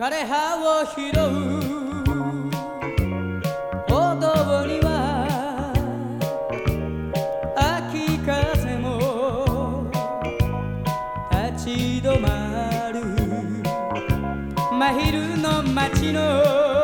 枯葉を拾う。歩道には秋風も立ち止まる。真昼の街の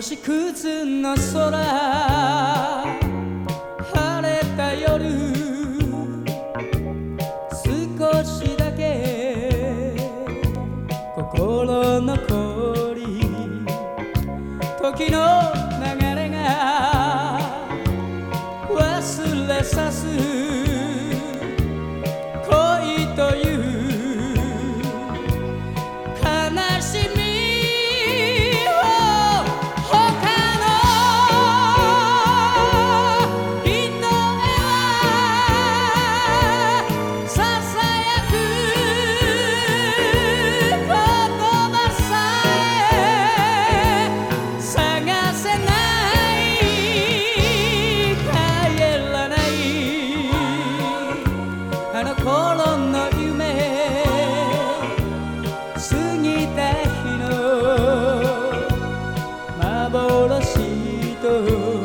星屑の空晴れた夜少しだけ心残り時の流れが忘れさす Oh.